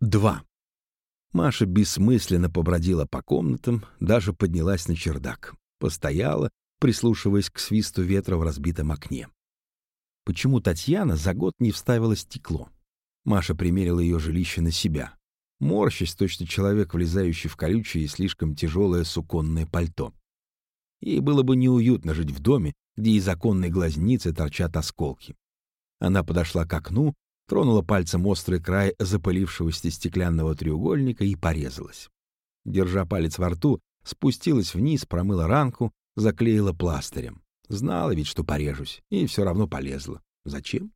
2. Маша бессмысленно побродила по комнатам, даже поднялась на чердак. Постояла, прислушиваясь к свисту ветра в разбитом окне. Почему Татьяна за год не вставила стекло? Маша примерила ее жилище на себя. Морщась, точно человек, влезающий в колючее и слишком тяжелое суконное пальто. Ей было бы неуютно жить в доме, где из оконной глазницы торчат осколки. Она подошла к окну, тронула пальцем острый край запылившегося стеклянного треугольника и порезалась. Держа палец во рту, спустилась вниз, промыла ранку, заклеила пластырем. Знала ведь, что порежусь, и все равно полезла. Зачем?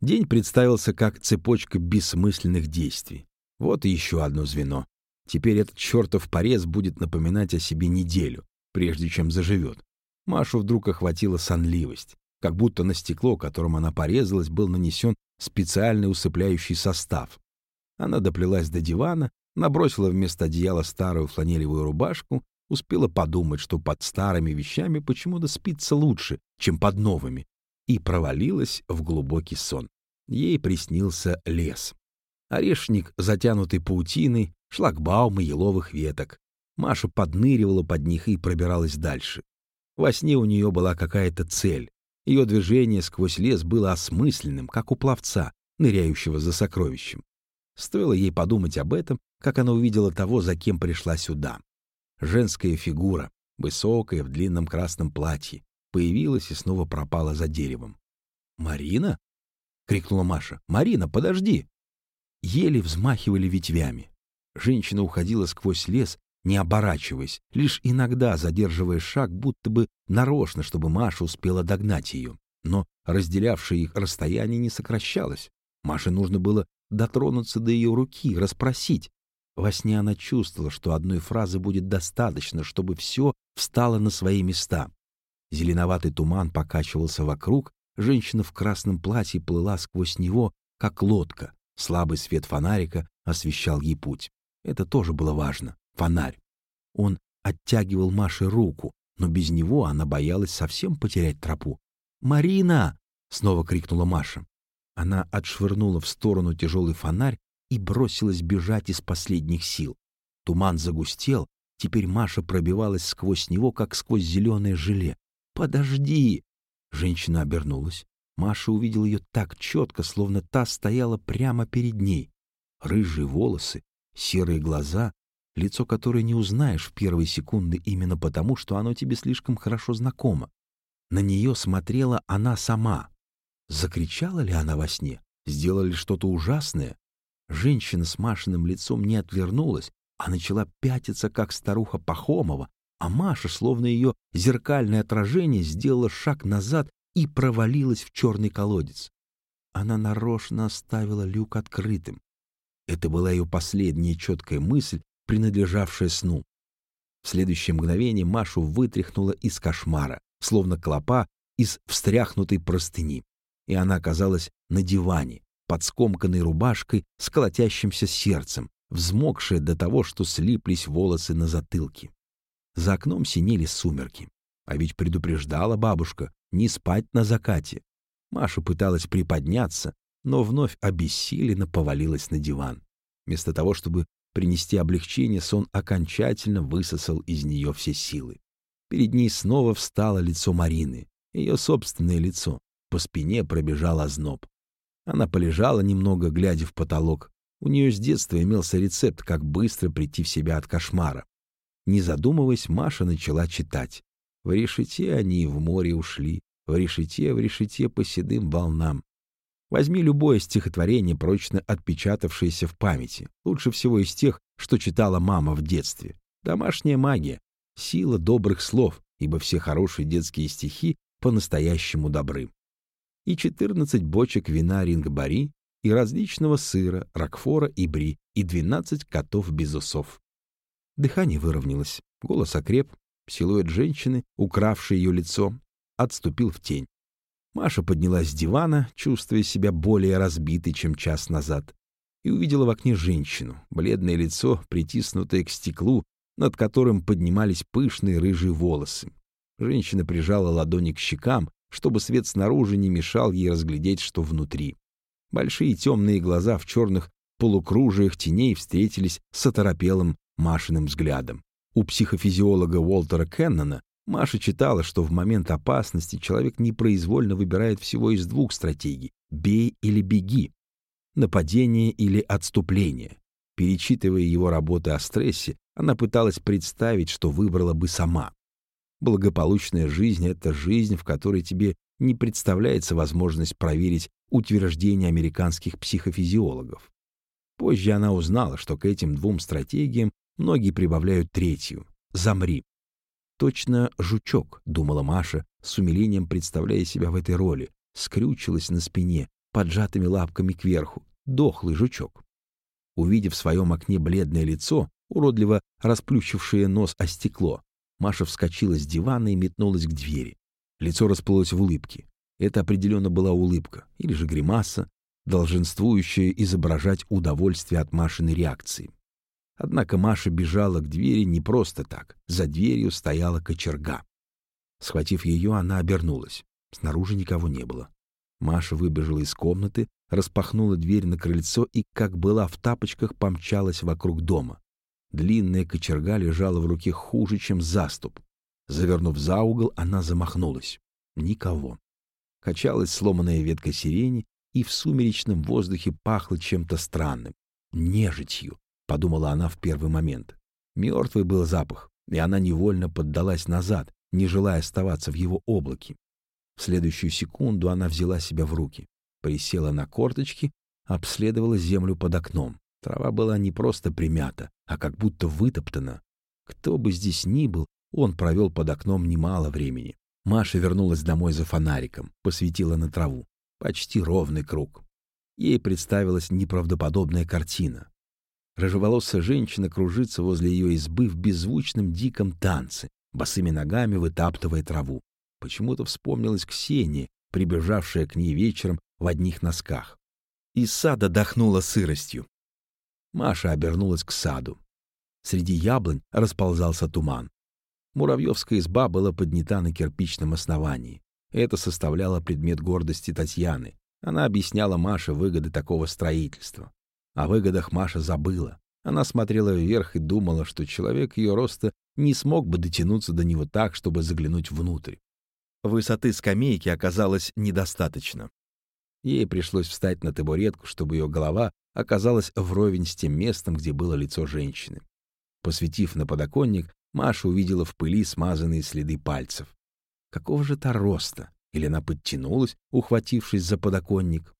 День представился как цепочка бессмысленных действий. Вот и еще одно звено. Теперь этот чертов порез будет напоминать о себе неделю, прежде чем заживет. Машу вдруг охватила сонливость как будто на стекло, которым она порезалась, был нанесен специальный усыпляющий состав. Она доплелась до дивана, набросила вместо одеяла старую фланелевую рубашку, успела подумать, что под старыми вещами почему-то спится лучше, чем под новыми, и провалилась в глубокий сон. Ей приснился лес. Орешник, затянутый паутиной, шлагбаумы еловых веток. Маша подныривала под них и пробиралась дальше. Во сне у нее была какая-то цель. Ее движение сквозь лес было осмысленным, как у пловца, ныряющего за сокровищем. Стоило ей подумать об этом, как она увидела того, за кем пришла сюда. Женская фигура, высокая, в длинном красном платье, появилась и снова пропала за деревом. «Марина?» — крикнула Маша. «Марина, подожди!» Еле взмахивали ветвями. Женщина уходила сквозь лес, не оборачиваясь, лишь иногда задерживая шаг, будто бы нарочно, чтобы Маша успела догнать ее. Но разделявшее их расстояние не сокращалось. Маше нужно было дотронуться до ее руки, расспросить. Во сне она чувствовала, что одной фразы будет достаточно, чтобы все встало на свои места. Зеленоватый туман покачивался вокруг, женщина в красном платье плыла сквозь него, как лодка. Слабый свет фонарика освещал ей путь. Это тоже было важно фонарь. Он оттягивал Маше руку, но без него она боялась совсем потерять тропу. «Марина!» — снова крикнула Маша. Она отшвырнула в сторону тяжелый фонарь и бросилась бежать из последних сил. Туман загустел, теперь Маша пробивалась сквозь него, как сквозь зеленое желе. «Подожди!» Женщина обернулась. Маша увидела ее так четко, словно та стояла прямо перед ней. Рыжие волосы, серые глаза, лицо которое не узнаешь в первые секунды именно потому, что оно тебе слишком хорошо знакомо. На нее смотрела она сама. Закричала ли она во сне? Сделала ли что-то ужасное? Женщина с Машиным лицом не отвернулась, а начала пятиться, как старуха Пахомова, а Маша, словно ее зеркальное отражение, сделала шаг назад и провалилась в черный колодец. Она нарочно оставила люк открытым. Это была ее последняя четкая мысль, принадлежавшее сну. В следующее мгновение Машу вытряхнуло из кошмара, словно клопа из встряхнутой простыни, и она оказалась на диване, под скомканной рубашкой с колотящимся сердцем, взмокшая до того, что слиплись волосы на затылке. За окном синели сумерки. А ведь предупреждала бабушка не спать на закате. Маша пыталась приподняться, но вновь обессиленно повалилась на диван. Вместо того, чтобы принести облегчение, сон окончательно высосал из нее все силы. Перед ней снова встало лицо Марины, ее собственное лицо. По спине пробежал озноб. Она полежала немного, глядя в потолок. У нее с детства имелся рецепт, как быстро прийти в себя от кошмара. Не задумываясь, Маша начала читать. В решете они в море ушли, в решете, в решете по седым волнам. Возьми любое стихотворение, прочно отпечатавшееся в памяти, лучше всего из тех, что читала мама в детстве. Домашняя магия, сила добрых слов, ибо все хорошие детские стихи по-настоящему добры. И 14 бочек вина рингбари, и различного сыра, ракфора и бри, и 12 котов без усов. Дыхание выровнялось, голос окреп, силуэт женщины, укравший ее лицо, отступил в тень. Маша поднялась с дивана, чувствуя себя более разбитой, чем час назад, и увидела в окне женщину, бледное лицо, притиснутое к стеклу, над которым поднимались пышные рыжие волосы. Женщина прижала ладони к щекам, чтобы свет снаружи не мешал ей разглядеть, что внутри. Большие темные глаза в черных полукружиях теней встретились с оторопелым Машиным взглядом. У психофизиолога Уолтера Кеннона Маша читала, что в момент опасности человек непроизвольно выбирает всего из двух стратегий — «бей» или «беги», «нападение» или «отступление». Перечитывая его работы о стрессе, она пыталась представить, что выбрала бы сама. Благополучная жизнь — это жизнь, в которой тебе не представляется возможность проверить утверждения американских психофизиологов. Позже она узнала, что к этим двум стратегиям многие прибавляют третью — «замри». «Точно жучок», — думала Маша, с умилением представляя себя в этой роли, скрючилась на спине, поджатыми лапками кверху, дохлый жучок. Увидев в своем окне бледное лицо, уродливо расплющившее нос о стекло, Маша вскочила с дивана и метнулась к двери. Лицо расплылось в улыбке. Это определенно была улыбка, или же гримаса, долженствующая изображать удовольствие от Машиной реакции. Однако Маша бежала к двери не просто так. За дверью стояла кочерга. Схватив ее, она обернулась. Снаружи никого не было. Маша выбежала из комнаты, распахнула дверь на крыльцо и, как была в тапочках, помчалась вокруг дома. Длинная кочерга лежала в руке хуже, чем заступ. Завернув за угол, она замахнулась. Никого. Качалась сломанная ветка сирени, и в сумеречном воздухе пахло чем-то странным. Нежитью, подумала она в первый момент. Мертвый был запах, и она невольно поддалась назад, не желая оставаться в его облаке. В следующую секунду она взяла себя в руки, присела на корточки, обследовала землю под окном. Трава была не просто примята, а как будто вытоптана. Кто бы здесь ни был, он провел под окном немало времени. Маша вернулась домой за фонариком, посветила на траву. Почти ровный круг. Ей представилась неправдоподобная картина. Рыжеволосая женщина кружится возле ее избы в беззвучном диком танце, босыми ногами вытаптывая траву. Почему-то вспомнилась Ксения, прибежавшая к ней вечером в одних носках. Из сада дохнула сыростью. Маша обернулась к саду. Среди яблонь расползался туман. Муравьевская изба была поднята на кирпичном основании. Это составляло предмет гордости Татьяны. Она объясняла Маше выгоды такого строительства. О выгодах Маша забыла. Она смотрела вверх и думала, что человек ее роста не смог бы дотянуться до него так, чтобы заглянуть внутрь. Высоты скамейки оказалось недостаточно. Ей пришлось встать на табуретку, чтобы ее голова оказалась вровень с тем местом, где было лицо женщины. Посветив на подоконник, Маша увидела в пыли смазанные следы пальцев. Какого же то роста? Или она подтянулась, ухватившись за подоконник?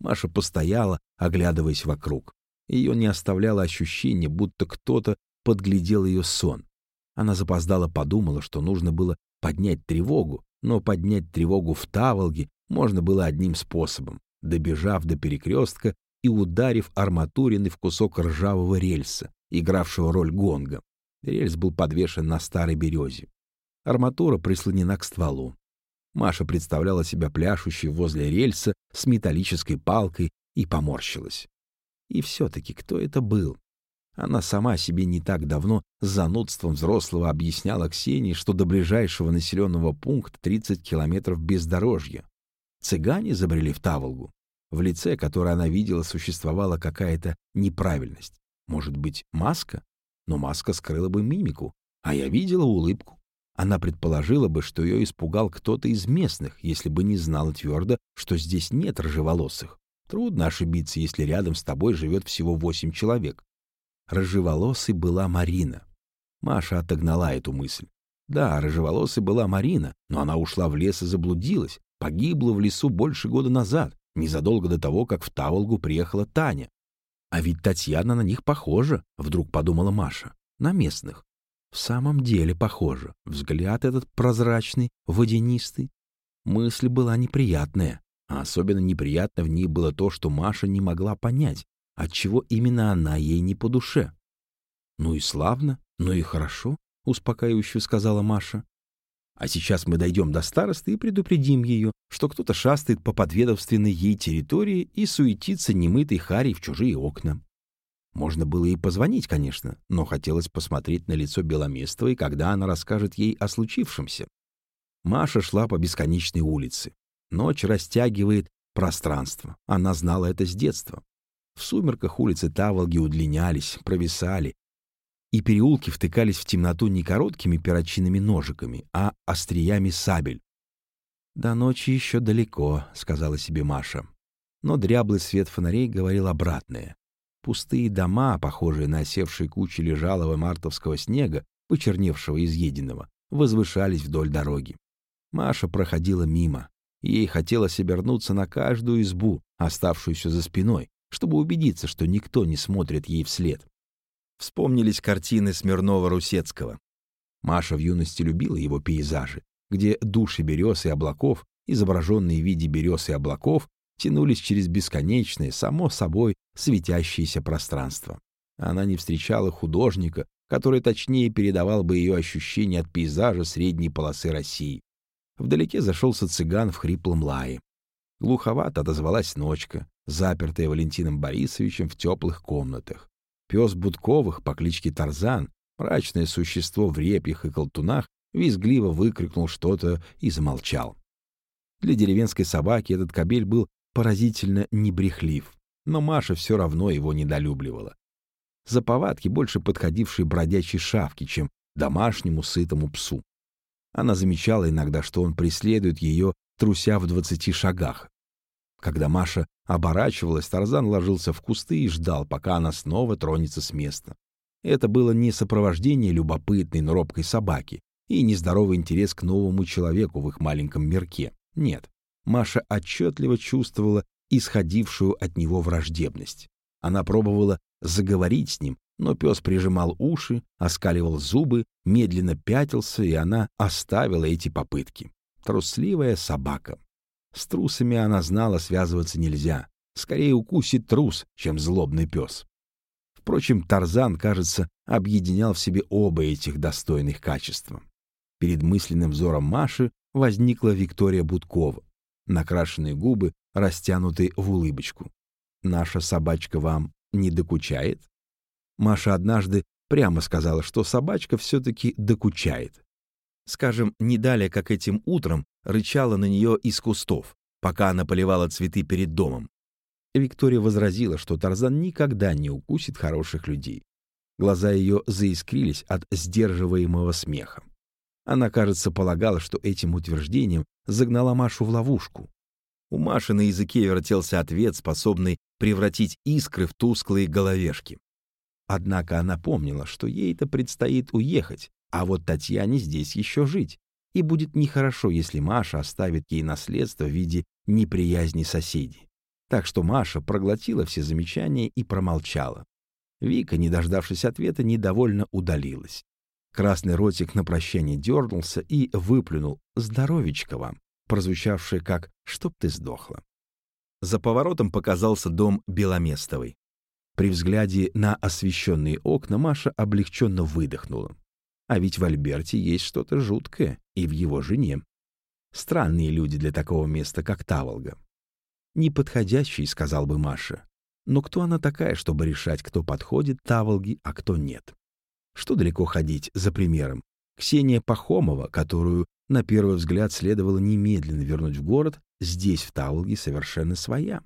Маша постояла, оглядываясь вокруг. Ее не оставляло ощущение, будто кто-то подглядел ее сон. Она запоздала подумала, что нужно было поднять тревогу, но поднять тревогу в Таволге можно было одним способом, добежав до перекрестка и ударив арматурины в кусок ржавого рельса, игравшего роль гонга. Рельс был подвешен на старой березе. Арматура прислонена к стволу. Маша представляла себя пляшущей возле рельса с металлической палкой и поморщилась. И все-таки кто это был? Она сама себе не так давно с занудством взрослого объясняла Ксении, что до ближайшего населенного пункта 30 километров бездорожья. Цыгане забрели в Таволгу. В лице, которое она видела, существовала какая-то неправильность. Может быть, маска? Но маска скрыла бы мимику, а я видела улыбку. Она предположила бы, что ее испугал кто-то из местных, если бы не знала твердо, что здесь нет рыжеволосых. Трудно ошибиться, если рядом с тобой живет всего восемь человек. Рыжеволосой была Марина. Маша отогнала эту мысль. Да, рыжеволосой была Марина, но она ушла в лес и заблудилась, погибла в лесу больше года назад, незадолго до того, как в Таволгу приехала Таня. А ведь Татьяна на них похожа, вдруг подумала Маша, на местных. В самом деле похожа. Взгляд этот прозрачный, водянистый. Мысль была неприятная, а особенно неприятно в ней было то, что Маша не могла понять, отчего именно она ей не по душе. «Ну и славно, ну и хорошо», — успокаивающе сказала Маша. «А сейчас мы дойдем до старосты и предупредим ее, что кто-то шастает по подведовственной ей территории и суетится немытой харей в чужие окна. Можно было и позвонить, конечно, но хотелось посмотреть на лицо Беломестовой, когда она расскажет ей о случившемся. Маша шла по бесконечной улице. Ночь растягивает пространство. Она знала это с детства. В сумерках улицы Таволги удлинялись, провисали, и переулки втыкались в темноту не короткими перочинными ножиками, а остриями сабель. «До ночи еще далеко», — сказала себе Маша. Но дряблый свет фонарей говорил обратное. Пустые дома, похожие на осевшие кучи лежалого мартовского снега, почерневшего изъеденного, возвышались вдоль дороги. Маша проходила мимо. Ей хотелось обернуться на каждую избу, оставшуюся за спиной, чтобы убедиться, что никто не смотрит ей вслед. Вспомнились картины Смирнова-Русецкого. Маша в юности любила его пейзажи, где души берез и облаков, изображенные в виде берез и облаков, тянулись через бесконечное, само собой, светящееся пространство. Она не встречала художника, который точнее передавал бы ее ощущения от пейзажа средней полосы России. Вдалеке зашелся цыган в хриплом лае. Глуховато отозвалась ночка, запертая Валентином Борисовичем в теплых комнатах. Пес Будковых по кличке Тарзан, мрачное существо в репьях и колтунах, визгливо выкрикнул что-то и замолчал. Для деревенской собаки этот кобель был поразительно небрехлив, но Маша все равно его недолюбливала. За повадки больше подходившей бродячей шавки, чем домашнему сытому псу. Она замечала иногда, что он преследует ее, труся в двадцати шагах. Когда Маша оборачивалась, Тарзан ложился в кусты и ждал, пока она снова тронется с места. Это было не сопровождение любопытной, но робкой собаки, и нездоровый интерес к новому человеку в их маленьком мирке. Нет, Маша отчетливо чувствовала исходившую от него враждебность. Она пробовала заговорить с ним, но пес прижимал уши, оскаливал зубы, медленно пятился, и она оставила эти попытки. Трусливая собака. С трусами она знала, связываться нельзя. Скорее укусит трус, чем злобный пес. Впрочем, Тарзан, кажется, объединял в себе оба этих достойных качества. Перед мысленным взором Маши возникла Виктория Будкова. Накрашенные губы, растянутые в улыбочку. «Наша собачка вам не докучает?» Маша однажды прямо сказала, что собачка все-таки докучает. Скажем, не далее, как этим утром, рычала на нее из кустов, пока она поливала цветы перед домом. Виктория возразила, что Тарзан никогда не укусит хороших людей. Глаза ее заискрились от сдерживаемого смеха. Она, кажется, полагала, что этим утверждением загнала Машу в ловушку. У Маши на языке вертелся ответ, способный превратить искры в тусклые головешки. Однако она помнила, что ей-то предстоит уехать, а вот Татьяне здесь еще жить. И будет нехорошо, если Маша оставит ей наследство в виде неприязни соседей. Так что Маша проглотила все замечания и промолчала. Вика, не дождавшись ответа, недовольно удалилась. Красный ротик на прощание дернулся и выплюнул «Здоровечко вам», прозвучавшее как «Чтоб ты сдохла». За поворотом показался дом Беломестовой. При взгляде на освещенные окна Маша облегченно выдохнула. А ведь в Альберте есть что-то жуткое и в его жене. Странные люди для такого места, как Таволга. Неподходящий, сказал бы Маша. Но кто она такая, чтобы решать, кто подходит Таволге, а кто нет? Что далеко ходить за примером? Ксения Пахомова, которую на первый взгляд следовало немедленно вернуть в город, здесь, в Таволге, совершенно своя.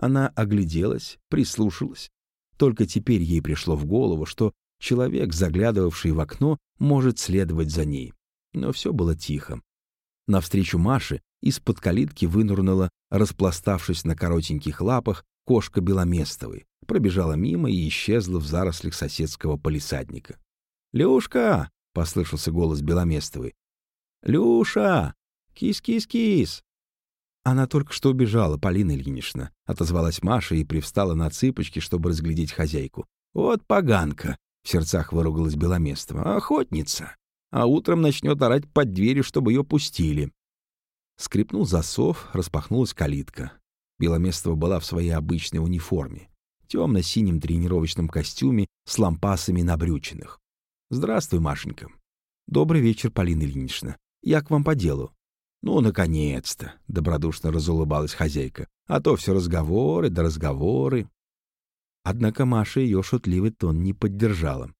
Она огляделась, прислушалась. Только теперь ей пришло в голову, что человек, заглядывавший в окно, может следовать за ней. Но все было тихо. Навстречу Маше из-под калитки вынурнула, распластавшись на коротеньких лапах, кошка Беломестовой, пробежала мимо и исчезла в зарослях соседского полисадника. «Люшка!» — послышался голос Беломестовой. «Люша! Кис-кис-кис!» «Она только что убежала, Полина Ильинична», — отозвалась Маша и привстала на цыпочки, чтобы разглядеть хозяйку. «Вот поганка!» — в сердцах выругалась Беломестова. «Охотница! А утром начнет орать под дверью, чтобы ее пустили». Скрипнул засов, распахнулась калитка. Беломестова была в своей обычной униформе темно-синем тренировочном костюме с лампасами на брючинах. «Здравствуй, Машенька». «Добрый вечер, Полина Ильинична. Я к вам по делу». «Ну, наконец-то!» — добродушно разулыбалась хозяйка. «А то все разговоры да разговоры». Однако Маша ее шутливый тон не поддержала.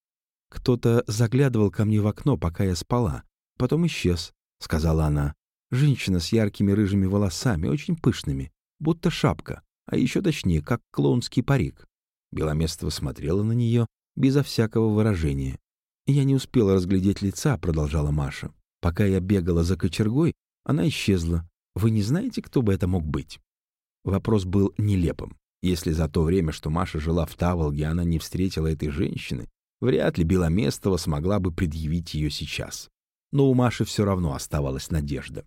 «Кто-то заглядывал ко мне в окно, пока я спала. Потом исчез», — сказала она. «Женщина с яркими рыжими волосами, очень пышными, будто шапка а еще точнее, как клоунский парик. Беломестова смотрела на нее безо всякого выражения. «Я не успела разглядеть лица», — продолжала Маша. «Пока я бегала за кочергой, она исчезла. Вы не знаете, кто бы это мог быть?» Вопрос был нелепым. Если за то время, что Маша жила в Таволге, она не встретила этой женщины, вряд ли Беломестова смогла бы предъявить ее сейчас. Но у Маши все равно оставалась надежда.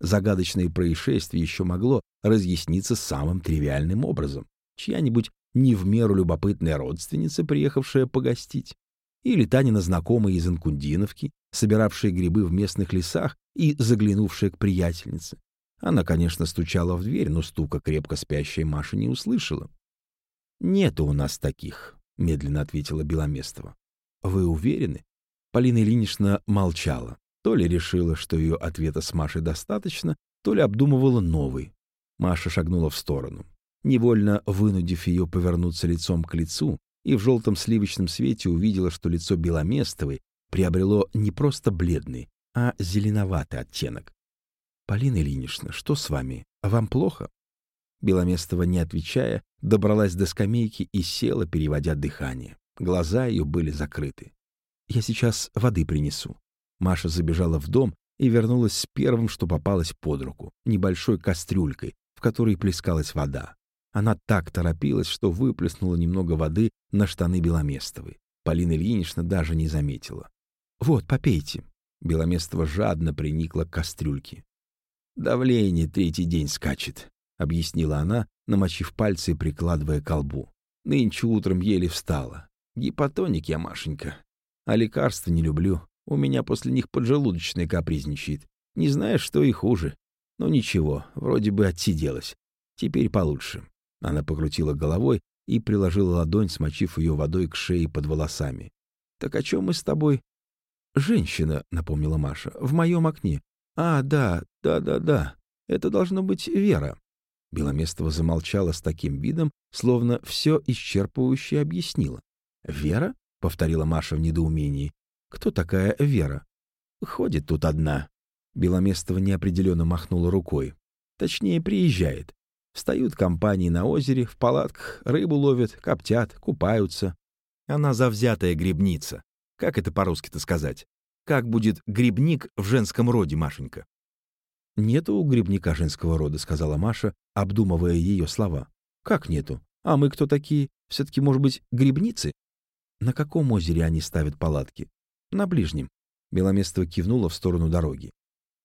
Загадочное происшествие еще могло разъясниться самым тривиальным образом. Чья-нибудь не в меру любопытная родственница, приехавшая погостить, или Танина знакомая из Инкундиновки, собиравшая грибы в местных лесах и заглянувшая к приятельнице. Она, конечно, стучала в дверь, но стука крепко спящая Маша не услышала. «Нету у нас таких», — медленно ответила Беломестова. «Вы уверены?» Полина Ильинична молчала. То ли решила, что ее ответа с Машей достаточно, то ли обдумывала новый. Маша шагнула в сторону. Невольно вынудив ее повернуться лицом к лицу, и в желтом сливочном свете увидела, что лицо Беломестовой приобрело не просто бледный, а зеленоватый оттенок. «Полина Ильинична, что с вами? Вам плохо?» Беломестова, не отвечая, добралась до скамейки и села, переводя дыхание. Глаза ее были закрыты. «Я сейчас воды принесу». Маша забежала в дом и вернулась с первым, что попалось под руку, небольшой кастрюлькой, в которой плескалась вода. Она так торопилась, что выплеснула немного воды на штаны Беломестовой. Полина Ильинична даже не заметила. «Вот, попейте». Беломестова жадно приникла к кастрюльке. «Давление третий день скачет», — объяснила она, намочив пальцы и прикладывая колбу. «Нынче утром еле встала. Гипотоник я, Машенька. А лекарства не люблю. У меня после них поджелудочная капризничает. Не знаешь, что и хуже. Но ничего, вроде бы отсиделась. Теперь получше». Она покрутила головой и приложила ладонь, смочив ее водой к шее под волосами. «Так о чем мы с тобой?» «Женщина», — напомнила Маша, — «в моем окне. А, да, да-да-да, это должно быть Вера». Беломестова замолчала с таким видом, словно все исчерпывающе объяснила. «Вера?» — повторила Маша в недоумении. «Кто такая Вера?» «Ходит тут одна». Беломестова неопределенно махнула рукой. «Точнее, приезжает. Встают компании на озере, в палатках, рыбу ловят, коптят, купаются. Она завзятая грибница. Как это по-русски-то сказать? Как будет грибник в женском роде, Машенька? «Нету у грибника женского рода», — сказала Маша, обдумывая ее слова. «Как нету? А мы кто такие? Все-таки, может быть, грибницы?» «На каком озере они ставят палатки?» «На ближнем». Беломестова кивнула в сторону дороги.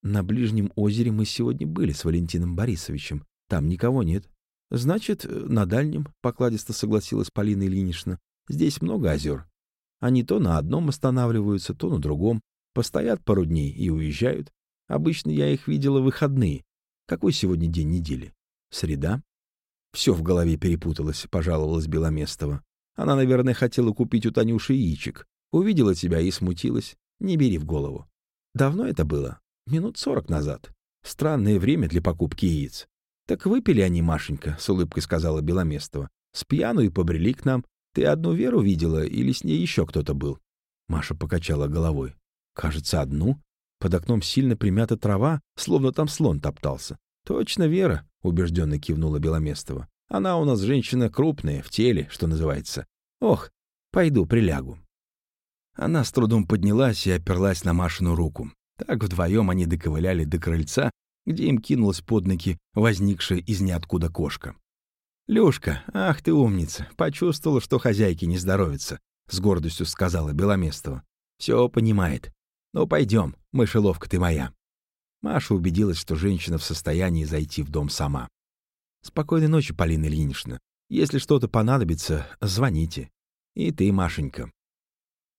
«На ближнем озере мы сегодня были с Валентином Борисовичем. Там никого нет. Значит, на дальнем, — покладисто согласилась Полина Ильинична, — здесь много озер. Они то на одном останавливаются, то на другом. Постоят пару дней и уезжают. Обычно я их видела в выходные. Какой сегодня день недели? Среда? Все в голове перепуталось, пожаловалась Беломестова. Она, наверное, хотела купить у Танюши яичек. Увидела тебя и смутилась. Не бери в голову. Давно это было? Минут сорок назад. Странное время для покупки яиц. «Так выпили они, Машенька», — с улыбкой сказала Беломестова. «С пьяну и побрели к нам. Ты одну Веру видела или с ней еще кто-то был?» Маша покачала головой. «Кажется, одну. Под окном сильно примята трава, словно там слон топтался. «Точно Вера», — убежденно кивнула Беломестова. «Она у нас женщина крупная, в теле, что называется. Ох, пойду прилягу». Она с трудом поднялась и оперлась на Машину руку. Так вдвоем они доковыляли до крыльца где им кинулась под ноги возникшая из ниоткуда кошка. «Люшка, ах ты умница, почувствовала, что хозяйке не здоровится», — с гордостью сказала Беломестова. «Все понимает. Ну, пойдем, мышеловка ты моя». Маша убедилась, что женщина в состоянии зайти в дом сама. «Спокойной ночи, Полина Ильинична. Если что-то понадобится, звоните. И ты, Машенька».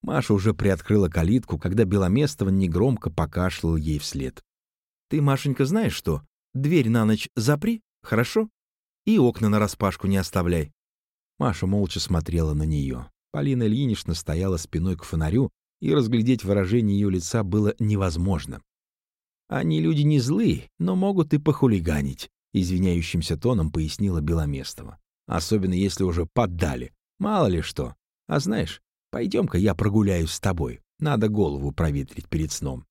Маша уже приоткрыла калитку, когда Беломестова негромко покашлял ей вслед. Ты, Машенька, знаешь что? Дверь на ночь запри, хорошо? И окна нараспашку не оставляй. Маша молча смотрела на нее. Полина Ильинична стояла спиной к фонарю, и разглядеть выражение ее лица было невозможно. «Они люди не злые, но могут и похулиганить», — извиняющимся тоном пояснила Беломестова. «Особенно если уже поддали. Мало ли что. А знаешь, пойдем-ка я прогуляюсь с тобой. Надо голову проветрить перед сном.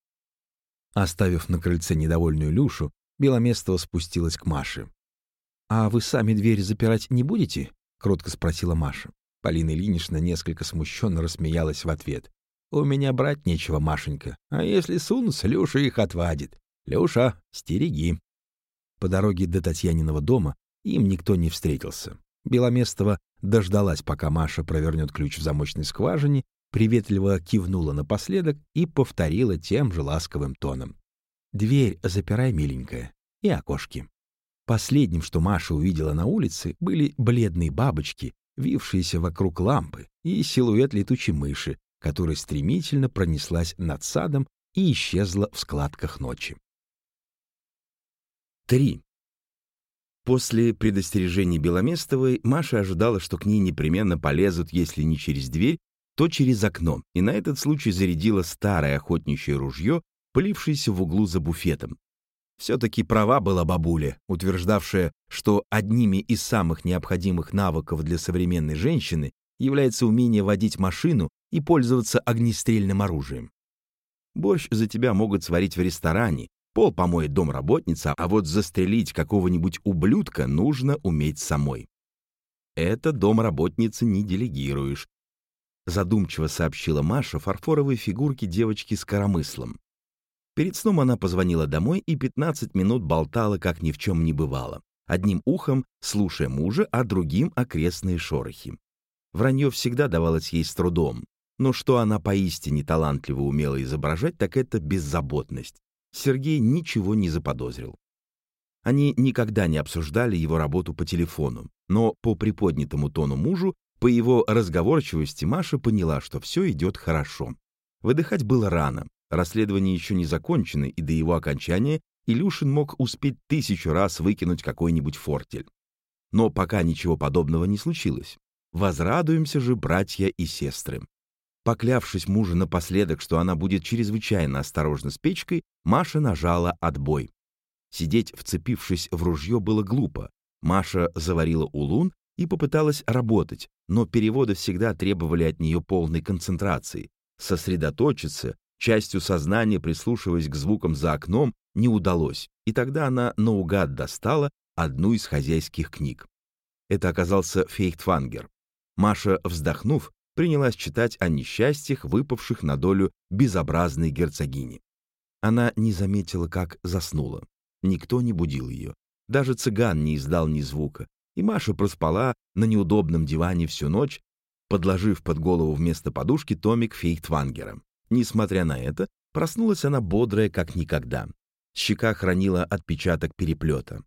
Оставив на крыльце недовольную Люшу, Беломестова спустилась к Маше. «А вы сами дверь запирать не будете?» — кротко спросила Маша. Полина Ильинична несколько смущенно рассмеялась в ответ. «У меня брать нечего, Машенька. А если сунутся, Люша их отвадит. Люша, стереги». По дороге до Татьяниного дома им никто не встретился. Беломестова дождалась, пока Маша провернет ключ в замочной скважине, приветливо кивнула напоследок и повторила тем же ласковым тоном. «Дверь запирай, миленькая, и окошки». Последним, что Маша увидела на улице, были бледные бабочки, вившиеся вокруг лампы, и силуэт летучей мыши, которая стремительно пронеслась над садом и исчезла в складках ночи. 3. После предостережения Беломестовой Маша ожидала, что к ней непременно полезут, если не через дверь, то через окно, и на этот случай зарядила старое охотничье ружье, пылившееся в углу за буфетом. Все-таки права была бабуля, утверждавшая, что одними из самых необходимых навыков для современной женщины является умение водить машину и пользоваться огнестрельным оружием. Борщ за тебя могут сварить в ресторане, пол помоет домработница, а вот застрелить какого-нибудь ублюдка нужно уметь самой. Это домработницы не делегируешь, задумчиво сообщила Маша фарфоровой фигурке девочки с коромыслом. Перед сном она позвонила домой и 15 минут болтала, как ни в чем не бывало, одним ухом слушая мужа, а другим — окрестные шорохи. Вранье всегда давалось ей с трудом, но что она поистине талантливо умела изображать, так это беззаботность. Сергей ничего не заподозрил. Они никогда не обсуждали его работу по телефону, но по приподнятому тону мужу по его разговорчивости Маша поняла, что все идет хорошо. Выдыхать было рано, расследование еще не закончено, и до его окончания Илюшин мог успеть тысячу раз выкинуть какой-нибудь фортель. Но пока ничего подобного не случилось. Возрадуемся же, братья и сестры. Поклявшись мужу напоследок, что она будет чрезвычайно осторожна с печкой, Маша нажала отбой. Сидеть, вцепившись в ружье, было глупо. Маша заварила улун и попыталась работать, но переводы всегда требовали от нее полной концентрации. Сосредоточиться, частью сознания прислушиваясь к звукам за окном, не удалось, и тогда она наугад достала одну из хозяйских книг. Это оказался Фейхтвангер. Маша, вздохнув, принялась читать о несчастьях, выпавших на долю безобразной герцогини. Она не заметила, как заснула. Никто не будил ее. Даже цыган не издал ни звука, и Маша проспала на неудобном диване всю ночь, подложив под голову вместо подушки томик Фейхтвангера. Несмотря на это, проснулась она бодрая, как никогда. Щека хранила отпечаток переплета.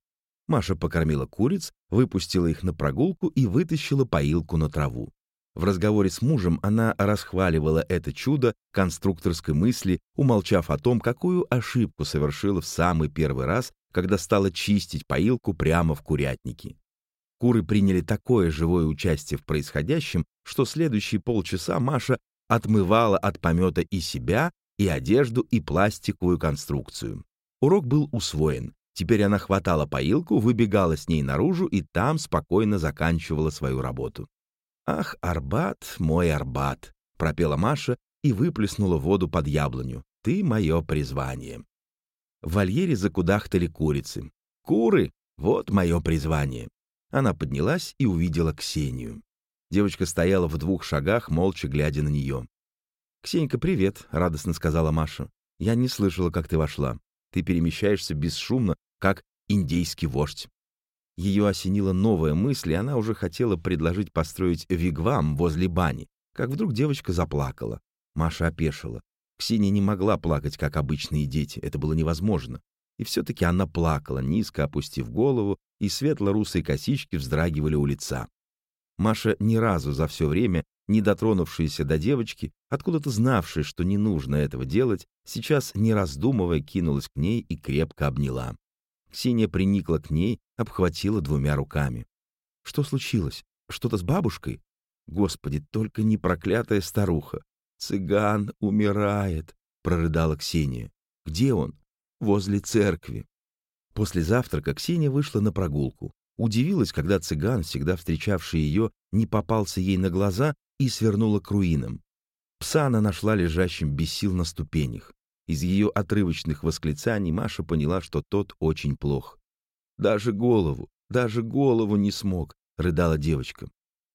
Маша покормила куриц, выпустила их на прогулку и вытащила поилку на траву. В разговоре с мужем она расхваливала это чудо конструкторской мысли, умолчав о том, какую ошибку совершила в самый первый раз, когда стала чистить поилку прямо в курятнике. Куры приняли такое живое участие в происходящем, что следующие полчаса Маша отмывала от помета и себя, и одежду, и пластиковую конструкцию. Урок был усвоен. Теперь она хватала поилку, выбегала с ней наружу и там спокойно заканчивала свою работу. «Ах, Арбат, мой Арбат!» — пропела Маша и выплеснула воду под яблоню. «Ты мое призвание!» В вольере закудахтали курицы. «Куры! Вот мое призвание!» Она поднялась и увидела Ксению. Девочка стояла в двух шагах, молча глядя на нее. «Ксенька, привет», — радостно сказала Маша. «Я не слышала, как ты вошла. Ты перемещаешься бесшумно, как индейский вождь». Ее осенила новая мысль, и она уже хотела предложить построить вигвам возле бани, как вдруг девочка заплакала. Маша опешила. Ксения не могла плакать, как обычные дети, это было невозможно. И все-таки она плакала, низко опустив голову, и светло-русые косички вздрагивали у лица. Маша ни разу за все время, не дотронувшаяся до девочки, откуда-то знавшая, что не нужно этого делать, сейчас, не раздумывая, кинулась к ней и крепко обняла. Ксения приникла к ней, обхватила двумя руками. «Что случилось? Что-то с бабушкой?» «Господи, только не проклятая старуха! Цыган умирает!» — прорыдала Ксения. «Где он?» Возле церкви. После завтрака Ксения вышла на прогулку. Удивилась, когда цыган, всегда встречавший ее, не попался ей на глаза и свернула к руинам. Пса она нашла лежащим без сил на ступенях. Из ее отрывочных восклицаний Маша поняла, что тот очень плох. Даже голову, Даже голову не смог, рыдала девочка.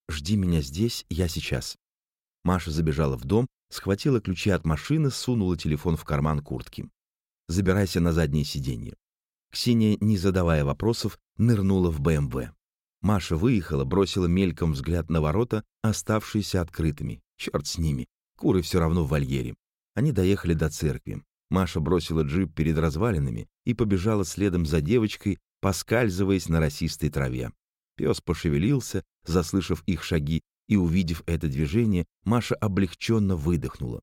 Жди меня здесь, я сейчас. Маша забежала в дом, схватила ключи от машины, сунула телефон в карман куртки. Забирайся на заднее сиденье. Ксения, не задавая вопросов, нырнула в БМВ. Маша выехала, бросила мельком взгляд на ворота, оставшиеся открытыми. Черт с ними, куры все равно в вольере. Они доехали до церкви. Маша бросила джип перед развалинами и побежала следом за девочкой, поскальзываясь на росистой траве. Пес пошевелился, заслышав их шаги, и, увидев это движение, Маша облегченно выдохнула.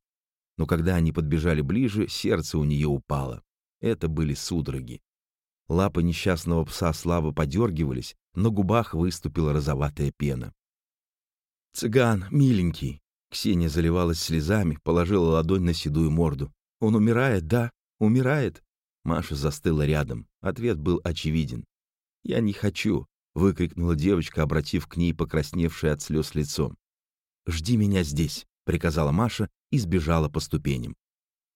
Но когда они подбежали ближе, сердце у нее упало. Это были судороги. Лапы несчастного пса слабо подергивались, на губах выступила розоватая пена. «Цыган, миленький!» Ксения заливалась слезами, положила ладонь на седую морду. «Он умирает, да? Умирает?» Маша застыла рядом. Ответ был очевиден. «Я не хочу», — выкрикнула девочка, обратив к ней покрасневшее от слез лицо. «Жди меня здесь», — приказала Маша и сбежала по ступеням.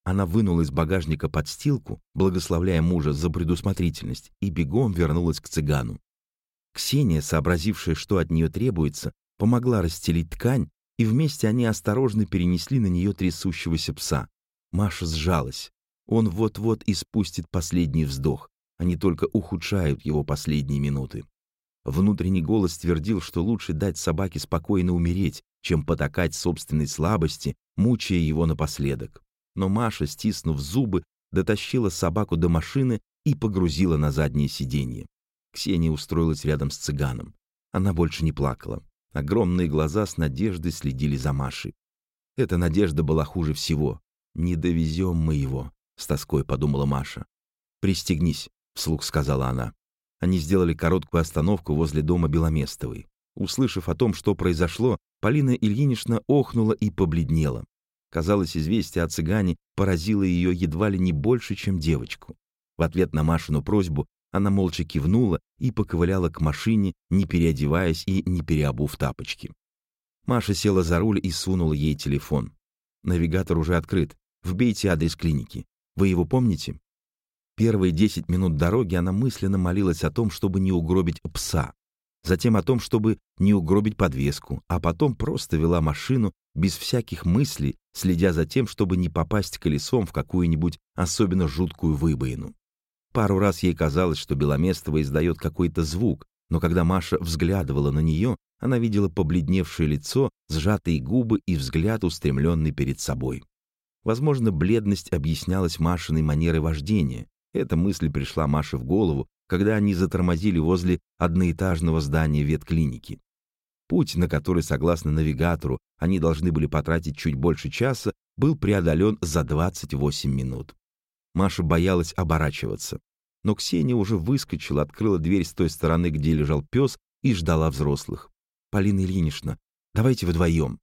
Она вынула из багажника подстилку, благословляя мужа за предусмотрительность, и бегом вернулась к цыгану. Ксения, сообразившая, что от нее требуется, помогла расстелить ткань, и вместе они осторожно перенесли на нее трясущегося пса. Маша сжалась. Он вот-вот испустит последний вздох. Они только ухудшают его последние минуты. Внутренний голос твердил, что лучше дать собаке спокойно умереть, чем потакать собственной слабости, мучая его напоследок. Но Маша, стиснув зубы, дотащила собаку до машины и погрузила на заднее сиденье. Ксения устроилась рядом с цыганом. Она больше не плакала. Огромные глаза с надеждой следили за Машей. Эта надежда была хуже всего. «Не довезем мы его», — с тоской подумала Маша. «Пристегнись», — вслух сказала она. Они сделали короткую остановку возле дома Беломестовой. Услышав о том, что произошло, Полина Ильинична охнула и побледнела. Казалось, известие о цыгане поразило ее едва ли не больше, чем девочку. В ответ на Машину просьбу она молча кивнула и поковыляла к машине, не переодеваясь и не переобув тапочки. Маша села за руль и сунула ей телефон. Навигатор уже открыт. Вбейте адрес клиники. Вы его помните? Первые десять минут дороги она мысленно молилась о том, чтобы не угробить пса, затем о том, чтобы не угробить подвеску, а потом просто вела машину без всяких мыслей, следя за тем, чтобы не попасть колесом в какую-нибудь особенно жуткую выбоину. Пару раз ей казалось, что Беломестова издает какой-то звук, но когда Маша взглядывала на нее, она видела побледневшее лицо, сжатые губы и взгляд, устремленный перед собой. Возможно, бледность объяснялась Машиной манерой вождения. Эта мысль пришла Маше в голову, когда они затормозили возле одноэтажного здания ветклиники. Путь, на который, согласно навигатору, они должны были потратить чуть больше часа, был преодолен за 28 минут. Маша боялась оборачиваться. Но Ксения уже выскочила, открыла дверь с той стороны, где лежал пес, и ждала взрослых. «Полина Ильинична, давайте вдвоем».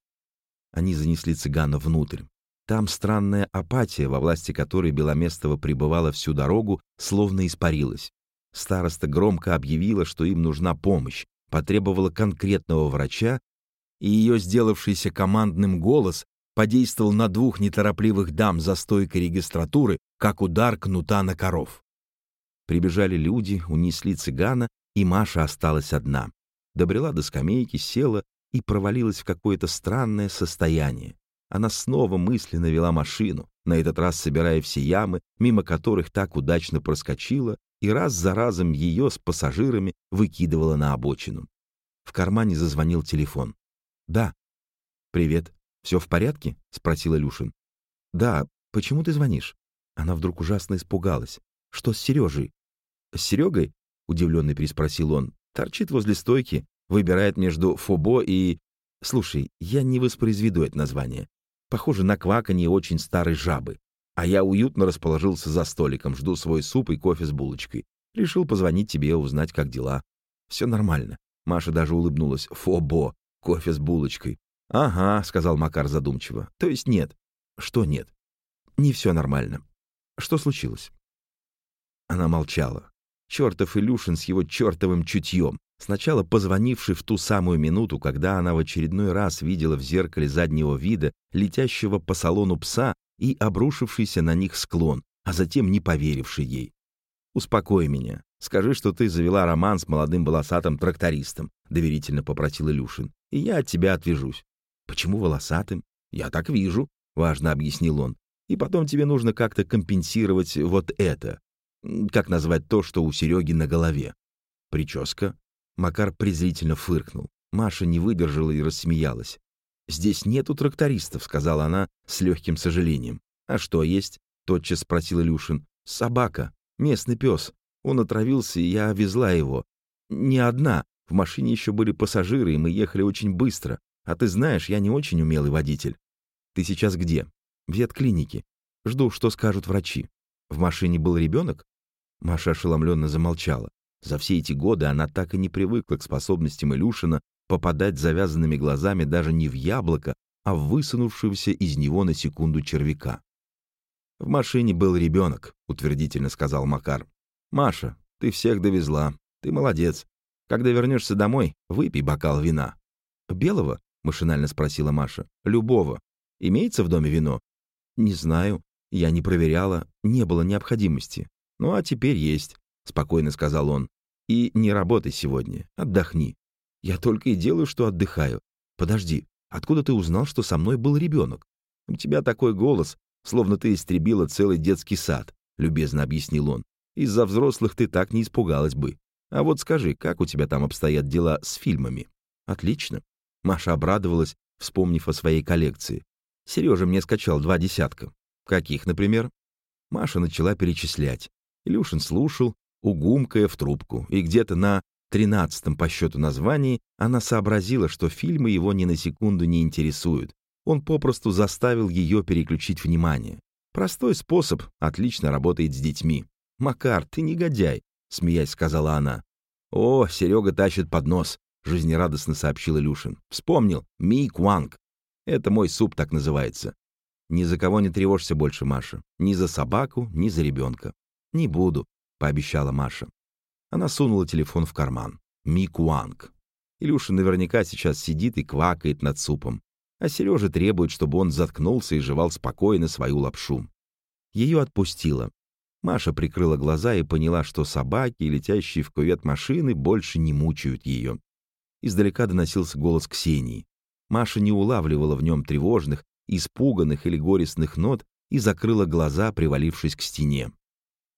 Они занесли цыгана внутрь. Там странная апатия, во власти которой Беломестова пребывала всю дорогу, словно испарилась. Староста громко объявила, что им нужна помощь, потребовала конкретного врача, и ее сделавшийся командным голос подействовал на двух неторопливых дам за стойкой регистратуры, как удар кнута на коров. Прибежали люди, унесли цыгана, и Маша осталась одна. Добрела до скамейки, села и провалилась в какое-то странное состояние. Она снова мысленно вела машину, на этот раз собирая все ямы, мимо которых так удачно проскочила, и раз за разом ее с пассажирами выкидывала на обочину. В кармане зазвонил телефон. «Да». «Привет. «Все в порядке?» — спросил Илюшин. «Да. Почему ты звонишь?» Она вдруг ужасно испугалась. «Что с Сережей?» «С Серегой?» — удивленно переспросил он. «Торчит возле стойки, выбирает между Фобо и...» «Слушай, я не воспроизведу это название. Похоже на кваканье очень старой жабы. А я уютно расположился за столиком, жду свой суп и кофе с булочкой. Решил позвонить тебе, узнать, как дела. Все нормально. Маша даже улыбнулась. Фобо, кофе с булочкой. «Ага», — сказал Макар задумчиво. «То есть нет». «Что нет?» «Не все нормально. Что случилось?» Она молчала. Чертов Илюшин с его чертовым чутьем, сначала позвонивший в ту самую минуту, когда она в очередной раз видела в зеркале заднего вида летящего по салону пса и обрушившийся на них склон, а затем не поверивший ей. «Успокой меня», — Скажи, что ты завела роман с молодым волосатым трактористом, доверительно попросил Илюшин. И я от тебя отвяжусь. Почему волосатым? Я так вижу, важно объяснил он. И потом тебе нужно как-то компенсировать вот это. Как назвать то, что у Сереги на голове? Прическа? Макар презрительно фыркнул. Маша не выдержала и рассмеялась. «Здесь нету трактористов», — сказала она с легким сожалением. «А что есть?» — тотчас спросил Илюшин. «Собака. Местный пес. Он отравился, и я везла его. Не одна. В машине еще были пассажиры, и мы ехали очень быстро. А ты знаешь, я не очень умелый водитель. Ты сейчас где? В ветклинике. Жду, что скажут врачи. В машине был ребенок? Маша ошеломленно замолчала. За все эти годы она так и не привыкла к способностям Илюшина попадать завязанными глазами даже не в яблоко, а в высунувшегося из него на секунду червяка. «В машине был ребенок», — утвердительно сказал Макар. «Маша, ты всех довезла. Ты молодец. Когда вернешься домой, выпей бокал вина». «Белого?» — машинально спросила Маша. «Любого. Имеется в доме вино?» «Не знаю. Я не проверяла. Не было необходимости. Ну а теперь есть», — спокойно сказал он. «И не работай сегодня. Отдохни. Я только и делаю, что отдыхаю. Подожди, откуда ты узнал, что со мной был ребенок? У тебя такой голос, словно ты истребила целый детский сад», — любезно объяснил он. Из-за взрослых ты так не испугалась бы. А вот скажи, как у тебя там обстоят дела с фильмами? Отлично. Маша обрадовалась, вспомнив о своей коллекции. Сережа мне скачал два десятка. Каких, например? Маша начала перечислять. Илюшин слушал, угумкая в трубку, и где-то на тринадцатом по счету названии она сообразила, что фильмы его ни на секунду не интересуют. Он попросту заставил ее переключить внимание. Простой способ, отлично работает с детьми. «Макар, ты негодяй», — смеясь сказала она. «О, Серега тащит поднос», — жизнерадостно сообщил Илюшин. «Вспомнил. Ми Куанг. Это мой суп так называется. Ни за кого не тревожься больше, Маша. Ни за собаку, ни за ребенка. Не буду», — пообещала Маша. Она сунула телефон в карман. Ми Куанг. Илюша наверняка сейчас сидит и квакает над супом. А Сережа требует, чтобы он заткнулся и жевал спокойно свою лапшу. Ее отпустило. Маша прикрыла глаза и поняла, что собаки, летящие в кувет машины, больше не мучают ее. Издалека доносился голос Ксении. Маша не улавливала в нем тревожных, испуганных или горестных нот и закрыла глаза, привалившись к стене.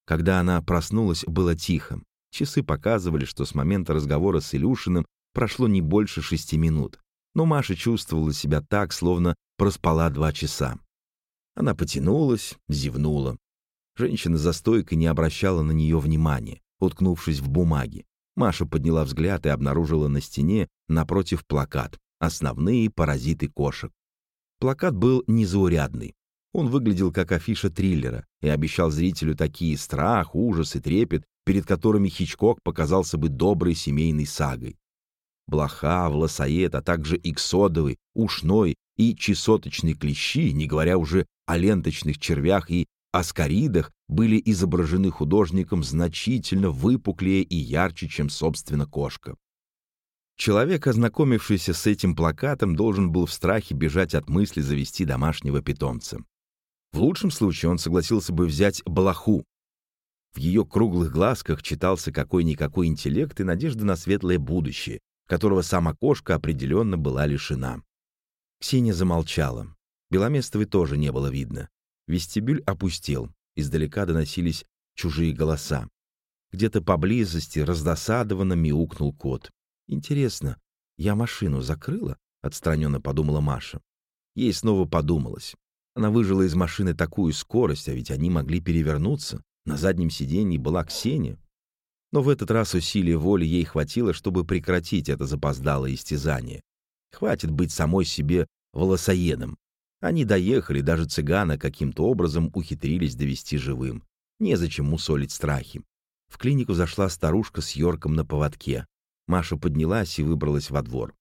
Когда она проснулась, было тихо. Часы показывали, что с момента разговора с Илюшиным прошло не больше шести минут. Но Маша чувствовала себя так, словно проспала два часа. Она потянулась, зевнула. Женщина за стойкой не обращала на нее внимания, уткнувшись в бумаги. Маша подняла взгляд и обнаружила на стене напротив плакат «Основные паразиты кошек». Плакат был незаурядный. Он выглядел как афиша триллера и обещал зрителю такие страх, ужас и трепет, перед которыми Хичкок показался бы доброй семейной сагой. Блоха, волосоед, а также иксодовый, ушной и чесоточные клещи, не говоря уже о ленточных червях и аскаридах были изображены художником значительно выпуклее и ярче, чем, собственно, кошка. Человек, ознакомившийся с этим плакатом, должен был в страхе бежать от мысли завести домашнего питомца. В лучшем случае он согласился бы взять балаху. В ее круглых глазках читался какой-никакой интеллект и надежда на светлое будущее, которого сама кошка определенно была лишена. Ксения замолчала. Беломестовой тоже не было видно. Вестибюль опустел, издалека доносились чужие голоса. Где-то поблизости раздосадованно мяукнул кот. «Интересно, я машину закрыла?» — отстраненно подумала Маша. Ей снова подумалось. Она выжила из машины такую скорость, а ведь они могли перевернуться. На заднем сиденье была Ксения. Но в этот раз усилия воли ей хватило, чтобы прекратить это запоздалое истязание. Хватит быть самой себе волосоедом. Они доехали, даже цыгана каким-то образом ухитрились довести живым. Незачем мусолить страхи. В клинику зашла старушка с Йорком на поводке. Маша поднялась и выбралась во двор.